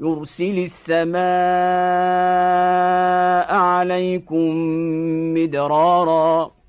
يرسل السماء عليكم مدرارا.